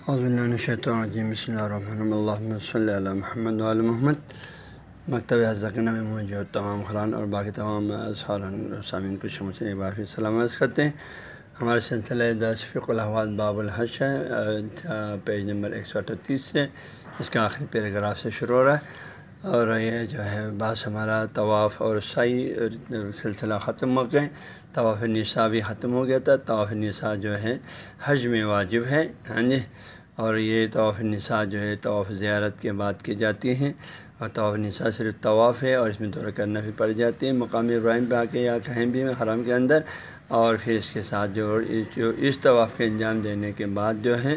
عظیم بسم اللہ الرحمن اللہ صلی اللہ محمد محمد مکتب حضرت میں موجود تمام خران اور باقی تمام سامعین کو شمس بار سلامت کرتے ہیں ہمارے سلسلہ دس فق الحواد باب الحش ہے پیج نمبر ایک سو اٹھتیس سے اس کا آخری پیراگراف سے شروع ہو رہا ہے اور یہ جو ہے بعض ہمارا طواف اور سعی سلسلہ ختم ہو گئے۔ طواف نصاب بھی ختم ہو گیا تھا۔ طواف نصاب جو ہے حج میں واجب ہے۔ ہاں جی۔ اور یہ طواف نساء جو ہے طواف زیارت کے بعد کی جاتی ہیں۔ اور طواف نساء صرف طواف ہے اور اس میں دورہ کرنا بھی پڑ جاتی ہے مقامی ابراہیم پہ آ کے یا کہیں بھی حرم کے اندر۔ اور پھر اس کے ساتھ جو جو اس طواف کے انجام دینے کے بعد جو ہے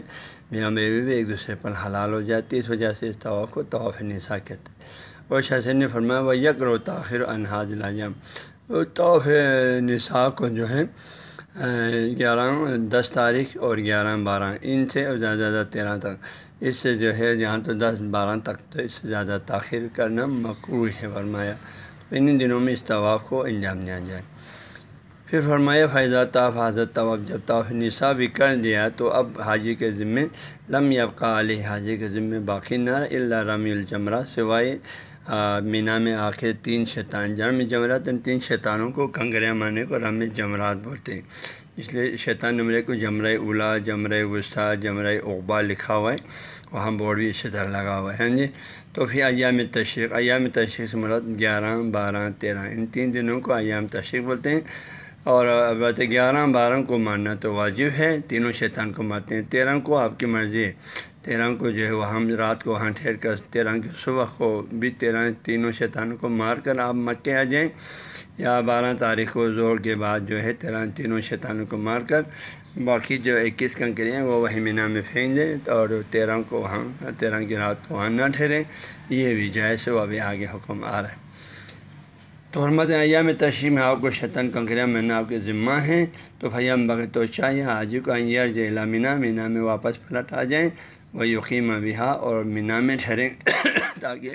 میاں بیوی بھی ایک دوسرے پر حلال ہو جاتی ہے، اس وجہ سے اس طواف کو طواف نساء کہتے ہیں۔ اور شاثر نے فرمایا وہ یکر و تاخیر انحاظ لاجم طواف نساء کو جو ہے گیارہ، دس تاریخ اور گیارہ، بارہ، ان سے اور زیادہ زیادہ تیرہ تک۔ اس سے جو ہے، جہاں تو دس، بارہ تک تو اس سے زیادہ تاخیر کرنا مقروع ہے، فرمایا۔ تو ان دنوں میں اس طواف کو انجام دیا جائے۔ پھر فرمایا فیضہ طاف حضرت طواف، جب طواف نصاب بھی کر دیا تو اب حاجی کے ذمے لم ابقا علی حاجی کے ذمے باقی نہ اللہ رمی الجمرہ سوائے مینا میں آخر تین شیطان، جرم جمرات، ان تین شیطانوں کو کنگریا مانے کو رم جمرات بولتے ہیں۔ اس لیے شیطان نمرے کو جمرۂ اولا جمرۂ وسطیٰ جمرۂ اقبا لکھا ہوا ہے، وہاں بورڈ بھی اسی طرح لگا ہوا ہے ہاں جی؟ تو پھر ایام تشریق ایام تشریق سے مراد گیارہ، بارہ، تیرہ، ان تین دنوں کو ایام تشریق بولتے ہیں۔ اور البتہ گیارہ بارہ کو ماننا تو واجب ہے۔ تینوں شیطان کو مارتے ہیں۔ تیرہ کو آپ کی مرضی ہے۔ تیرہ کو جو ہے وہ ہم رات کو وہاں ٹھہر کر تیرہ کی صبح کو بھی تیرہ تینوں شیطانوں کو مار کر آپ مکے آ جائیں۔ یا بارہ تاریخ کو زور کے بعد جو ہے تیرہ تینوں شیطانوں کو مار کر باقی جو اکیس کنکری ہیں وہ وہی مینا میں پھینک دیں اور تیرہ کو وہاں، تیرہ کی رات کو وہاں نہ ٹھہریں۔ یہ بھی جائز وہ ابھی آگے حکم آ رہا ہے۔ تو حرمت ایام تشریح میں آپ کو شیطان کنکریاں میں آپ کے ذمہ ہیں، تو بھیا بغیر تو چاہیے حاجی کو جیلا مینا مینا میں واپس پلٹ آ جائیں وہ یقین ابھا اور مینا میں ٹھہریں، تاکہ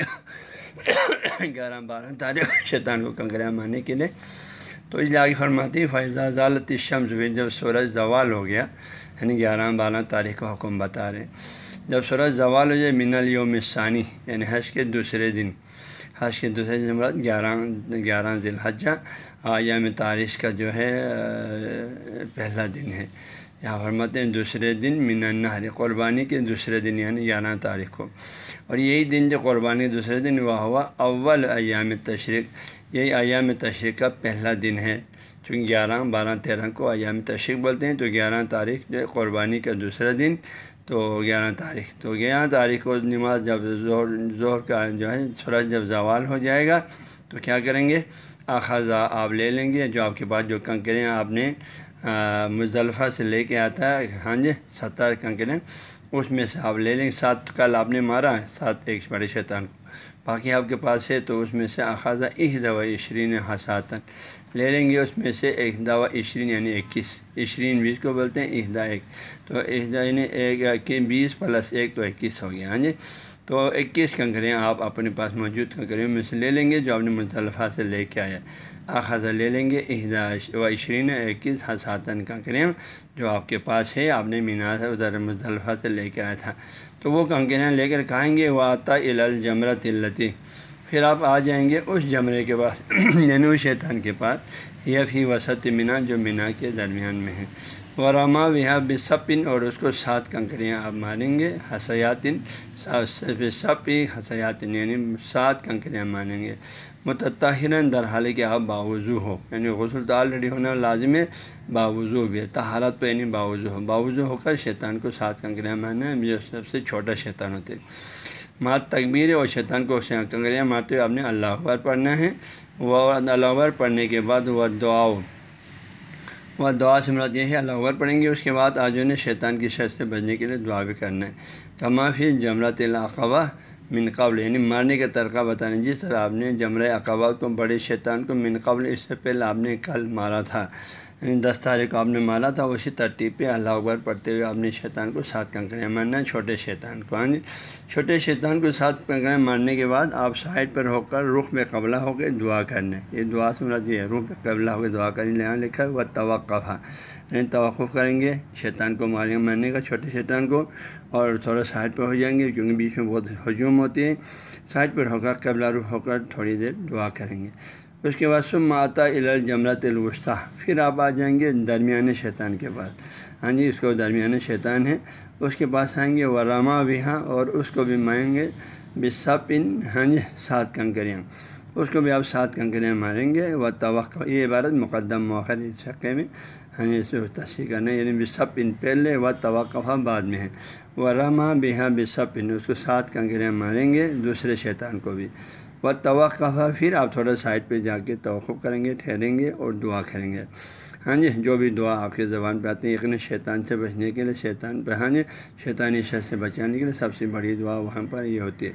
گیارہ بارہ تاریخ شیطان کو کنکریاں مارنے کے لیے۔ تو اس لیے فرماتی فیضا ضالت شمس بھی جب سورج زوال ہو گیا یعنی گیارہ بارہ تاریخ کا حکم بتا رہے جب سورج زوال ہو جائے من الوم ثانی یعنی حج کے دوسرے دن حج کے دوسرے دن گیارہ گیارہ ذی الحجہ آیام تاریخ کا جو ہے پہلا دن ہے۔ یہاں فرماتے ہیں دوسرے دن من النہر، قربانی کے دوسرے دن یعنی گیارہ تاریخ کو۔ اور یہی دن جو قربانی دوسرے دن وہ ہوا اول ایام تشریق۔ یہی ایام تشریق کا پہلا دن ہے۔ چونکہ گیارہ، بارہ، تیرہ کو ایام تشریق بولتے ہیں، تو گیارہ تاریخ جو قربانی کا دوسرا دن، تو گیارہ تاریخ، تو گیارہ تاریخ کو نماز جب زور زور کا جو ہے سورج جب زوال ہو جائے گا، تو کیا کریں گے؟ آخذہ آپ لے لیں گے، جو آپ کے پاس جو کنکریں آپ نے مضلفہ سے لے کے آتا ہے ہاں جی ستر کنکریں اس میں سے آپ لے لیں گے، سات کل آپ نے مارا ہے، سات ایک بڑے شیطان کو۔ باقی آپ کے پاس ہے تو اس میں سے اخاذہ ایک دوا عشرین حساتن لے لیں گے، اس میں سے ایک دوا عشرین یعنی اکیس۔ عشرین بیس کو بولتے ہیں اہدا ایک۔ تو اہدا یعنی ایک بیس پلس ایک تو اکیس ہو گیا ہاں جی؟ تو اکیس کنکریاں آپ اپنے پاس موجود کنکریوں میں سے لے لیں گے جو آپ نے مصطلفہ سے لے کے آیا۔ اخذہ لے لیں گے اہدا و عشرین اکیس حساتن کنکریاں جو آپ کے پاس ہے، آپ نے مینا سے ادھر مصطلفہ سے لے کے آیا تھا۔ تو وہ کنکریاں لے کر کھائیں گے۔ وہ آتا الجمرہ تلتی پھر آپ آ جائیں گے اس جمرے کے پاس۔ یعنی اس شیطان کے پاس۔ یا فی وسط منا جو منا کے درمیان میں ہے۔ و رما بسپن اور اس کو سات کنکریاں آپ ماریں گے، حسیاتن سپ حسیاتن یعنی سات کنکریاں ماریں گے۔ متحرن در حال کہ آپ باوضو ہو یعنی غسل تو آلریڈی ہونا لازم ہے، باوضو بھی ہے تہارت پہ یعنی باوضو ہو باوضو ہو کر شیطان کو سات کنکریاں مارنا ہے جو سب سے چھوٹا شیطان ہوتے مات تقبیر اور شیطان کو کنکریاں مارتے ہوئے آپ نے اللہ اکبر پڑھنا ہے۔ وہ اللہ اکبر پڑھنے کے بعد وہ دعاؤ وہ دعا سے مراد یہ ہے، اللہ اکبر پڑھیں گے، اس کے بعد آج نے شیطان کی شرط سے بچنے کے لیے دعا بھی کرنا ہے۔ کمافی جمرہ جمرات العقبہ من قبل یعنی مارنے کا ترقہ بتانے جس طرح آپ نے جمرہ اقبا کو، بڑے شیطان کو من قبل، اس سے پہلے آپ نے کل مارا تھا۔ یعنی دس تاریخ کو آپ نے مارا تھا، اسی ترتیب پہ اللہ اکبر پڑھتے ہوئے اپنے شیطان کو سات کنکریاں مارنا ہے چھوٹے شیطان کو۔ ہاں جی چھوٹے شیطان کو سات کنکریاں مارنے کے بعد آپ سائڈ پر ہو کر رخ میں قبلہ ہو کے دعا کرنے۔ یہ دعا سمجھ ہے، رخ پہ قبلہ ہو کے دعا کرنے یہاں لکھا ہے وہ توقف یعنی توقف کریں گے، شیطان کو ماریں گے مارنے کا چھوٹے شیطان کو، اور تھوڑا سائڈ پہ ہو جائیں گے، کیونکہ بیچ میں بہت ہجوم ہوتی ہے۔ سائڈ پر ہو کر قبلہ رخ ہو کر تھوڑی دیر دعا کریں گے۔ اس کے بعد سم ماتا الجمرت الوسطیٰ، پھر آپ آ جائیں گے درمیان شیطان کے پاس ہاں جی اس کو درمیان شیطان ہے۔ اس کے پاس آئیں گے ورما بھی ہاں اور اس کو بھی مائیں گے بسپ ان ہاں جی سات کنکریاں۔ اس کو بھی آپ سات کنکریاں ماریں گے۔ وہ توقع، یہ عبارت مقدم مؤخر اس شقے میں۔ ہاں جی اس کو تصحیح کرنا یعنی بسپ ان پہلے و توقع ہاں بعد میں ہے۔ وہ رما بیہا بسپ ان، اس کو سات کنکریاں ماریں گے، دوسرے شیطان کو بھی۔ وہ توقع ہاں، پھر آپ تھوڑا سائڈ پہ جا کے توقف کریں گے، ٹھہریں گے اور دعا کریں گے۔ ہاں جی جو بھی دعا آپ کے زبان پہ آتی ہے یقین شیطان سے بچنے کے لیے، شیطان پہ ہاں جی شیطانی شر سے بچانے کے لیے سب سے بڑی دعا وہاں پر یہ ہوتی ہے۔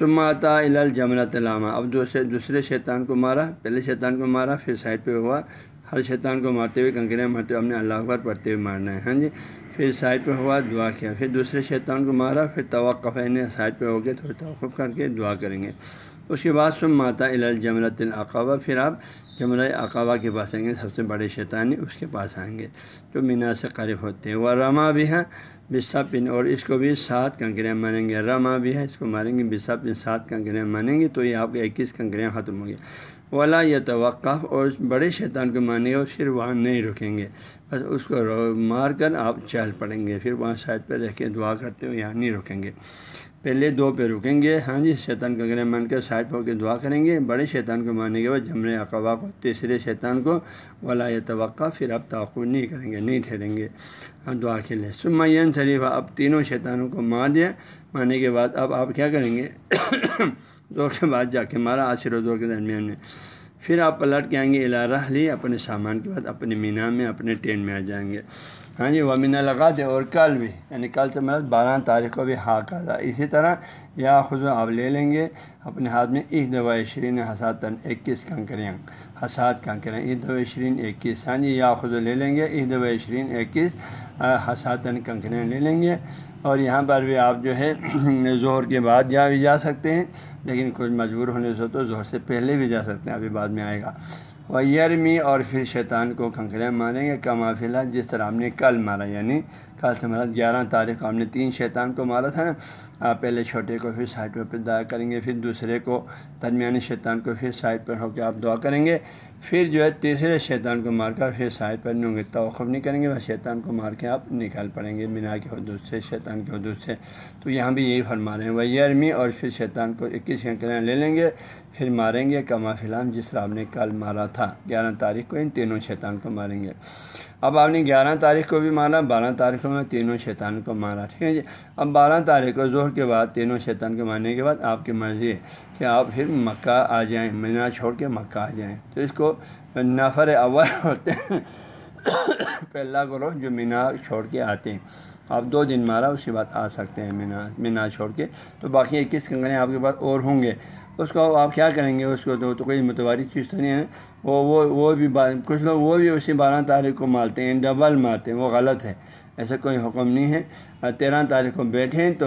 سماتا الجمرت علامہ اب دوسرے دوسرے شیطان کو مارا، پہلے شیطان کو مارا، پھر سائڈ پہ ہوا۔ ہر شیطان کو مارتے ہوئے کنکریاں مارتے ہوئے اپنے اللہ اکبر پڑھتے ہوئے مارنا ہے ہاں جی؟ پھر سائڈ پہ ہوا، دعا کیا۔ پھر دوسرے شیطان کو مارا، پھر توقف ہے سائڈ پہ ہو کے تھوڑا توقف کر کے دعا کریں گے۔ اس کے بعد سم ماتا الجمرت العقبہ پھر آپ جمرہ اقابا کے پاس آئیں گے، سب سے بڑے شیطانی اس کے پاس آئیں گے جو مینا سے قریب ہوتے ہیں۔ وہ رما بھی ہے بسا پن اور اس کو بھی سات کنکریاں مانیں گے۔ رما بھی ہے اس کو ماریں گے بسا پن سات کنکریاں مانیں گے تو یہ آپ کے اکیس کنکریاں ختم ہو گیا ولا یا توقف اور بڑے شیطان کو مانیں گے اور پھر وہاں نہیں رکیں گے۔ بس اس کو مار کر آپ چہل پڑیں گے، پھر وہاں سائڈ پہ رہ کے دعا کرتے ہوئے یہاں نہیں رکیں گے۔ پہلے دو پہ رکیں گے۔ ہاں جی شیطان کا گرے مان کر سائڈ پہ ہو کے دعا کریں گے۔ بڑے شیطان کو ماننے کے بعد جمرے اقبا کو، تیسرے شیطان کو ولا توقع پھر آپ توقع نہیں کریں گے، نہیں ٹھہریں گے۔ ہاں دعا کے لیے۔ سمعین شریف اب تینوں شیطانوں کو مار دیا۔ مارنے کے بعد اب آپ کیا کریں گے؟ دو کے بعد جا کے مارا عصر و زور کے درمیان میں۔ پھر آپ پلٹ کے آئیں گے الارہ لی، اپنے سامان کے بعد اپنے مینا میں، اپنے ٹرین میں آ جائیں گے۔ ہاں جی ومینا لگا دے اور کل بھی یعنی کل سے مرد بارہ تاریخ کو بھی ہاک آ اسی طرح یا خود آپ لے لیں گے، اپنے ہاتھ میں ایک دوا شرین حساتن اکیس کنکریاں۔ حسات کنکریاں ایک دوا شرین اکیس۔ ہاں جی یا خود لے لیں گے ایک دوا شرین اکیس حساتن کنکریاں لے لیں گے۔ اور یہاں پر بھی آپ جو ہے زہر کے بعد جا بھی جا سکتے ہیں، لیکن کچھ مجبور ہونے سے تو زہر سے پہلے بھی جا سکتے ہیں، ابھی بعد میں آئے گا۔ وہ یرمی اور پھر شیطان کو کنکریاں ماریں گے، کما فلا جس طرح ہم نے کل مارا یعنی کل سے مرا گیارہ تاریخ کو ہم نے تین شیطان کو مارا تھا نا۔ آپ پہلے چھوٹے کو پھر سائڈ پہ دعا کریں گے، پھر دوسرے کو درمیانی شیطان کو پھر سائڈ پر ہو کے آپ دعا کریں گے۔ پھر جو ہے تیسرے شیطان کو مار کر پھر سائڈ پر نہیں گے، توقف نہیں کریں گے، بس شیطان کو مار کے آپ نکال پڑیں گے، مینا کے حدود سے، شیطان کے حدود سے۔ تو یہاں بھی یہی فرما رہے ہیں وہ یرمی اور پھر شیطان کو اکیس شنکریاں لے لیں گے، پھر ماریں گے کما فلام جس طرح آپ نے کل مارا تھا۔ گیارہ تاریخ کو ان تینوں شیطان کو ماریں گے۔ اب آپ نے گیارہ تاریخ کو بھی مارا، بارہ تاریخ میں تینوں شیطان کو مارا، ٹھیک ہے جی؟ اب بارہ تاریخ کو ظہر کے بعد تینوں شیطان کو مارنے کے بعد آپ کی مرضی ہے کہ آپ پھر مکہ آ جائیں مینا چھوڑ کے مکہ آ جائیں۔ تو اس کو نفر اول ہوتے ہیں۔ پہلا گروہ جو مینا چھوڑ کے آتے ہیں۔ آپ دو دن مارا اس کے بعد آ سکتے ہیں مینا مینا چھوڑ کے۔ تو باقی اکیس کنگنے آپ کے پاس اور ہوں گے۔ اس کو آپ کیا کریں گے؟ اس کو تو, تو کوئی متواری چیز تو نہیں ہے۔ وہ وہ وہ بھی کچھ لوگ وہ بھی اسی بارہ تاریخ کو مارتے ہیں ڈبل مارتے ہیں وہ غلط ہے۔ ایسا کوئی حکم نہیں ہے۔ تیرہ تاریخ کو بیٹھیں تو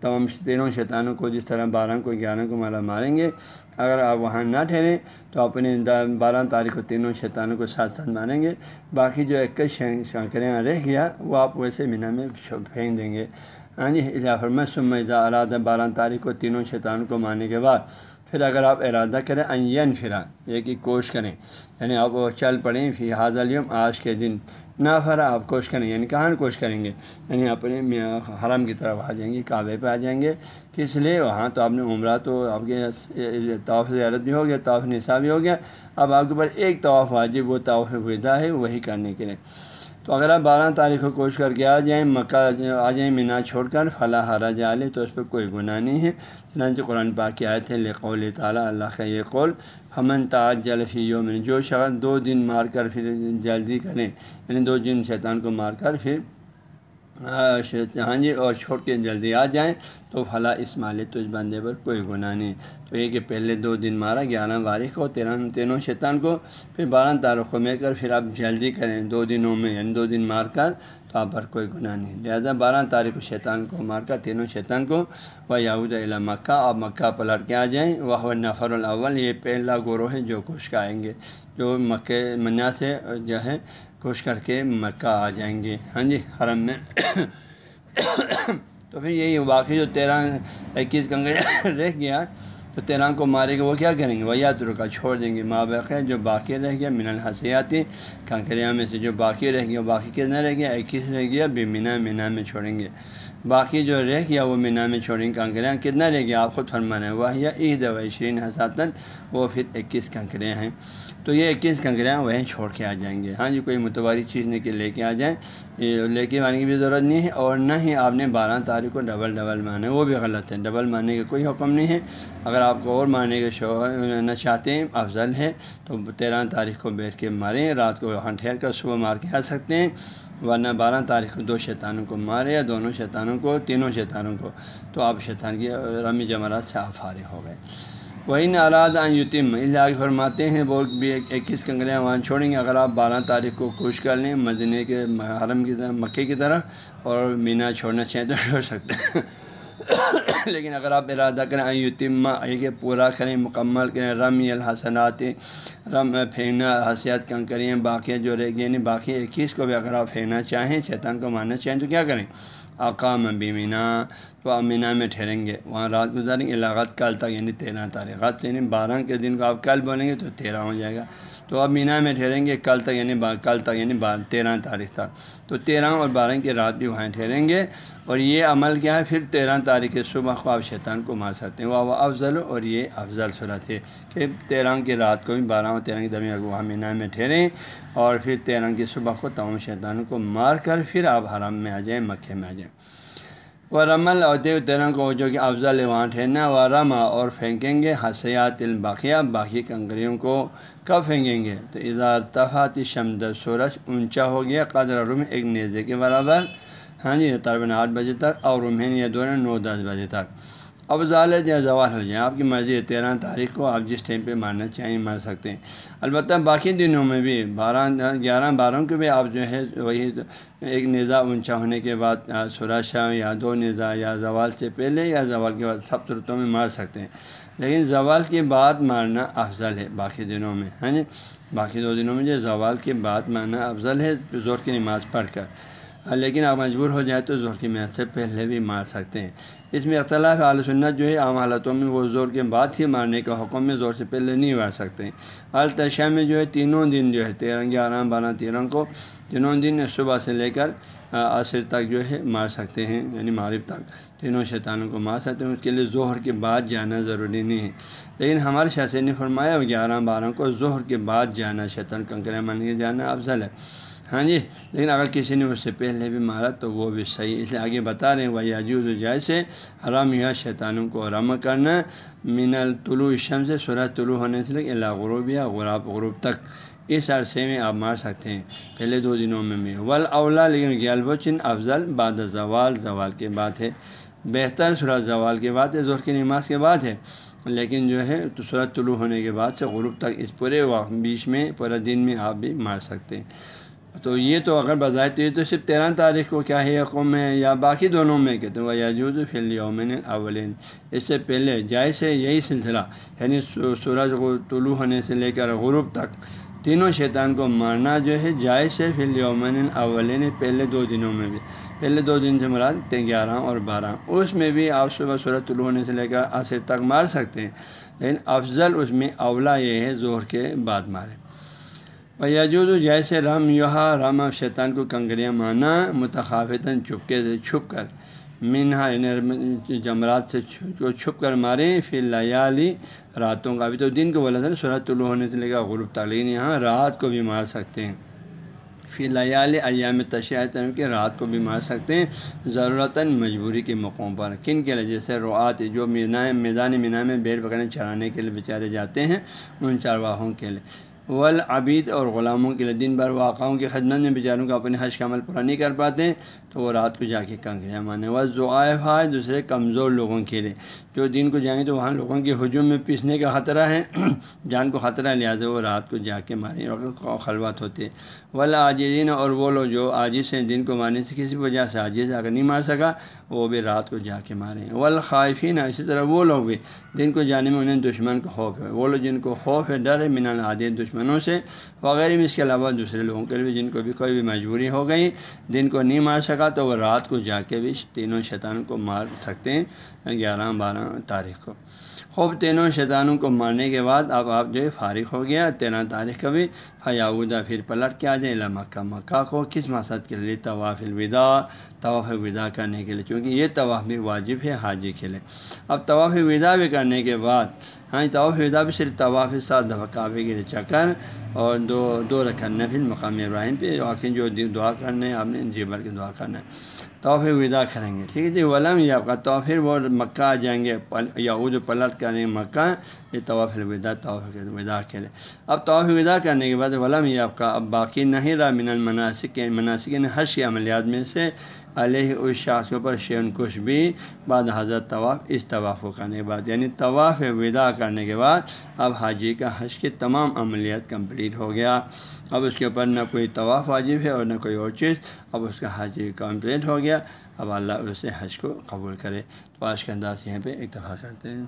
تمام تینوں شیطانوں کو جس طرح بارہ کو، گیارہ کو مارا ماریں گے۔ اگر آپ وہاں نہ ٹھہریں تو اپنے بارہ تاریخ کو تینوں شیطانوں کو ساتھ ساتھ ماریں گے۔ باقی جو اکیس شنکریاں رہ گیا، وہ آپ ویسے مینا میں پھینک دیں گے۔ ہاں جی میں سمجھا ارادہ بارہ تاریخ کو تینوں شیطانوں کو مارنے کے بعد، پھر اگر آپ ارادہ کریں این پھرا یہ کہ کوش کریں۔ یعنی آپ وہ چل پڑیں فی حاضم آج کے دن۔ نہ فرا آپ کوشش کریں یعنی کہاں کوشش کریں گے؟ یعنی اپنے حرم کی طرف آ جائیں گے، کعبے پہ آ جائیں گے۔ کس لیے؟ وہاں تو آپ نے عمرہ تو آپ کے طواف زیارت بھی ہو گیا، طواف نصاب بھی ہو گیا۔ اب آپ کے اوپر ایک طواف واجب، وہ طواف ودا ہے، وہی کرنے کے لیے۔ تو اگر آپ بارہ تاریخ کو کوشش کر کے آ جائیں، مکہ آ جائیں، مینا چھوڑ کر فلاں ہرا جا لے تو اس پہ کوئی گناہ نہیں ہے۔ چنانچہ قرآن پاک کے آئے تھے لقول تعالیٰ، اللہ کا یہ قول ہمن تاج جلفی یوم جو شخص دو دن مار کر پھر جلدی کریں یعنی دو دن شیطان کو مار کر پھر ہاں جی اور چھوڑ کے جلدی آ جائیں تو فلاں اس مال تو اس بندے پر کوئی گناہ نہیں۔ تو یہ کہ پہلے دو دن مارا، گیارہ بارہ کو، تیرہ تینوں شیطان کو، پھر بارہ تاریخ کو مل کر، پھر آپ جلدی کریں۔ دو دنوں میں یعنی دو دن مار کر تو آپ پر کوئی گناہ نہیں۔ لہٰذا بارہ تاریخ کو شیطان کو مار کر، تینوں شیطان کو وہ یہود علا مکہ، آپ مکہ پلٹ کے آ جائیں۔ وہ نفر الاول، یہ پہلا گروہ ہے جو کچھ آئیں گے۔ جو مکہ منا سے جو ہے کوش کر کے مکہ آ جائیں گے۔ ہاں جی حرم میں۔ تو پھر یہی باقی جو تیرہ اکیس کنگرے رہ گیا، تو تیرہ کو مارے گا، وہ کیا کریں گے؟ وہ یا رکا چھوڑ دیں گے۔ ماں بقیر جو باقی رہ گیا، من الحسیاتی کنکریاں میں سے جو باقی رہ گیا، باقی کتنا رہ گیا؟ اکیس رہ گیا، بھی مینا مینا میں چھوڑیں گے۔ باقی جو رہ گیا، وہ مینا میں چھوڑیں گے۔ کنکریاں کتنا رہ گیا؟ آپ خود فرمانا ہے وہ یا عید و عشرین حساتن، وہ پھر اکیس کنکریاں ہیں۔ تو یہ اکیس کنکریاں وہیں چھوڑ کے آ جائیں گے۔ ہاں جی کوئی متبادی چیز نہیں کہ لے کے آ جائیں۔ لے کے آنے کی بھی ضرورت نہیں ہے اور نہ ہی آپ نے بارہ تاریخ کو ڈبل ڈبل مانے، وہ بھی غلط ہے۔ ڈبل ماننے کا کوئی حکم نہیں ہے۔ اگر آپ کو اور ماننے کا شوق چاہتے ہیں، افضل ہے تو تیرہ تاریخ کو بیٹھ کے ماریں، رات کو وہاں ٹھہر کر صبح مار کے آ سکتے ہیں، ورنہ بارہ تاریخ کو دو شیطانوں کو مارے یا دونوں شیطانوں کو، تینوں شیطانوں کو، تو آپ شیطان کی رمی جمعرات سے آپ فارغ ہو گئے۔ وہی ناراض یتیم اس آگے فرماتے ہیں، وہ بھی اکیس کنگریاں وہاں چھوڑیں گے۔ اگر آپ بارہ تاریخ کو خوش کر لیں، مدینہ کے حرم کی طرح، مکے کی طرح، اور مینا چھوڑنا چاہیں تو چھوڑ سکتے ہیں۔ لیکن اگر آپ ارادہ کریں یتیم کہ پورا کریں، مکمل کریں، رم الحسنات، رم پھینکنا، حسیات کنکریاں باقی جو رہ گئی یعنی باقی اکیس کو بھی اگر آپ پھینکنا چاہیں، شیطان کو ماننا چاہیں تو کیا کریں؟ اقام بیمینا تو آپ مینا میں ٹھہریں گے، وہاں رات گزاریں گے، لاغت کل تک یعنی تیرہ تاریخ سے یعنی بارہ کے دن کو آپ کل بولیں گے تو تیرہ ہو جائے گا۔ تو آپ مینا میں ٹھہریں گے، کل تک یعنی کل تک یعنی تیرہ تاریخ تک۔ تو تیرہ اور بارہ کی رات بھی وہاں ٹھہریں گے۔ اور یہ عمل کیا ہے؟ پھر تیرہ تاریخ کے صبح کو آپ شیطان کو مار سکتے ہیں۔ وہ افضل اور یہ افضل صورت ہے کہ تیرہ کی رات کو بھی بارہ اور تیرہ کے درمیان وہاں مینا میں ٹھہریں اور پھر تیرہ کی صبح کو تمام شیطانوں کو مار کر پھر آپ حرام میں آ جائیں، مکے میں آ جائیں۔ وہ رمل اور تیروں کو جو کہ افضل وہاں ٹھہرنا و رما اور پھینکیں گے، حسیات الباقیہ باقی کنکریوں کو کب پھینکیں گے؟ تو اضاطفات شمد سورج اونچا ہو گیا، قدر روم ایک نیزے کے برابر۔ ہاں جی تقریباً آٹھ بجے تک اور رومین یا دونوں نو دس بجے تک۔ اب ظالت یا زوال ہو جائیں، آپ کی مرضی ہے، تیرہ تاریخ کو آپ جس ٹائم پہ مارنا چاہیں مار سکتے ہیں۔ البتہ باقی دنوں میں بھی، بارہ، گیارہ بارہ کے بھی آپ جو ہے وہی ایک نظا اونچا ہونے کے بعد سوراشا یا دو نظا یا زوال سے پہلے یا زوال کے بعد سب صورتوں میں مار سکتے ہیں۔ لیکن زوال کے بعد مارنا افضل ہے باقی دنوں میں ہاں جی باقی دو دنوں میں جو زوال کے بعد مارنا افضل ہے، زور کی نماز پڑھ کر۔ لیکن آپ مجبور ہو جائے تو زور کی محنت سے پہلے بھی مار سکتے ہیں۔ اس میں اختلاف عال سنت جو ہے، عام حالتوں میں وہ زور کے بعد ہی مارنے کا حکم میں زور سے پہلے نہیں مار سکتے ہیں۔ التشا میں جو ہے، تینوں دن جو ہے تیرہ گیارہ بارہ تیرہ کو تینوں دن صبح سے لے کر عصر تک جو ہے مار سکتے ہیں یعنی معرف تک تینوں شیطانوں کو مار سکتے ہیں۔ اس کے لیے ظہر کے بعد جانا ضروری نہیں ہے۔ لیکن ہمارے شاثر نے فرمایا گیارہ بارہ کو ظہر کے بعد جانا، شیطان کنکرے مان کے جانا افضل ہے۔ ہاں جی لیکن اگر کسی نے اس سے پہلے بھی مارا تو وہ بھی صحیح، اس لیے آگے بتا رہے ہیں وہ عجوز جیسے حرام یا شیطانوں کو رم کرنا مین الطلوع شم سے سورج طلوع ہونے سے لے اللہ غروب یا غراب، غروب تک۔ اس عرصے میں آپ مار سکتے ہیں۔ پہلے دو دنوں میں بھی۔ ول اولا لیکن غلبچن افضل، بعد زوال زوال کے بعد ہے۔ بہتر سورج زوال کے بعد ہے، ظہر کی نماز کے بعد ہے۔ لیکن جو ہے، تو سورج طلوع ہونے کے بعد سے غروب تک اس پورے وقت بیچ میں، پورے دن میں آپ بھی مار سکتے ہیں۔ تو یہ تو اگر بظاہر تو یہ تو صرف تیرہ تاریخ کو کیا ہے قوم میں یا باقی دونوں میں کہتے ہیں وہ یاجود فل یومن اولین اس سے پہلے جائز ہے یہی سلسلہ یعنی سورج کو طلوع ہونے سے لے کر غروب تک۔ تینوں شیطان کو مارنا جو ہے جائز ہے فل یومن اولین پہلے دو دنوں میں بھی۔ پہلے دو دن سے مراد گیارہ اور بارہ۔ اس میں بھی آپ صبح سورج طلوع ہونے سے لے کر عصر تک مار سکتے ہیں، لیکن افضل اس میں اولا یہ ہے زور کے بعد مارے۔ یجود جیسے رم یوہا رم شیطان کو کنکریاں مانا متخافتاً چپکے سے چھپ کر۔ منہا جمرات سے چھپ کر مارے۔ پھر لیالی راتوں کا ابھی تو دن کو بولا تھا سورج طلوع ہونے سے لے کر غروب تعلیم یہاں رات کو بھی مار سکتے ہیں۔ پھر لیال ایام تشیات کے رات کو بھی مار سکتے ہیں۔ ضرورت مجبوری کے موقعوں پر۔ کن کے لیے جیسے روعات جو میدان میدان مینا میں بیڑ پکڑنے، چرانے کے لیے بیچارے جاتے ہیں، ان چارواہوں کے لیے ولابید اور غلاموں کے لیے دن بھر واقعوں کی خدمت میں بیچاروں کا اپنے حج کا عمل پورا نہیں کر پاتے، تو وہ رات کو جا کے کنکریاں مانے وہ ضعائف ہے دوسرے کمزور لوگوں کے لیے۔ جو دن کو جائیں گے تو وہاں لوگوں کے ہجوم میں پیسنے کا خطرہ ہے۔ جان کو خطرہ ہے، لہٰذا وہ رات کو جا کے ماریں۔ خلوت ہوتی ہے ولا عاجزین اور وہ لوگ جو عاجز ہیں دن کو مارنے سے کسی وجہ سے عاجز اگر نہیں مار سکا، وہ بھی رات کو جا کے ماریں۔ والخائفین اسی طرح وہ لوگ بھی دن کو جانے میں انہیں دشمن کا خوف ہے۔ وہ لوگ جن کو خوف ہے، ڈر ہے، من العادی دشمنوں سے۔ وغیرہ میں اس کے علاوہ دوسرے لوگوں کے لیے جن کو بھی کوئی بھی مجبوری ہو گئی دن کو نہیں مار سکا، تو وہ رات کو جا کے بھی تینوں شیطانوں کو مار سکتے ہیں۔ گیارہ، بارہ تاریخ کو۔ خوب تینوں شیطانوں کو مارنے کے بعد اب آپ جو ہے فارغ ہو گیا۔ تیرہ تاریخ کا بھی۔ فیاودہ پھر پلٹ کے آ جائیں۔ مکہ مکہ کو کس مقصد کے لیے طواف الوداع؟ طواف ودا کرنے کے لیے۔ چونکہ یہ طواف بھی واجب ہے حاجی کے لیے۔ اب طواف ودا بھی کرنے کے بعد ہاں طواف ودا بھی صرف طواف سات دفعہ کعبے کے لیے چکر اور دو دو رکھنا پھر مقام ابراہیم پہ۔ واقعی جو دعا کرنا ہے آپ نے جی بھر کے دعا کرنا ہے۔ توف ودا کریں گے، ٹھیک ہے جی؟ ولم یہ آپ کا تو پھر وہ مکہ آ جائیں گے یہود پلٹ کریں گے مکہ، یہ طواف الوداع طواف ودا کے اب طواف ودا کرنے کے بعد ولم یہ آپ کا اب باقی نہیں رہا من المناسک کے مناسب حج کے عملیات میں سے علیہ اس شاخ کے اوپر شیون کش بھی بعد حضرت طواف، اس طواف کو کرنے کے بعد یعنی طواف ودا کرنے کے بعد، اب حاجی کا حج کے تمام عملیات کمپلیٹ ہو گیا۔ اب اس کے اوپر نہ کوئی طواف واجب ہے اور نہ کوئی اور چیز، اب اس کا حج کمپلیٹ ہو گیا۔ اب اللہ اس سے حج کو قبول کرے۔ تو آج کے انداز یہاں پہ اتفاق کرتے ہیں۔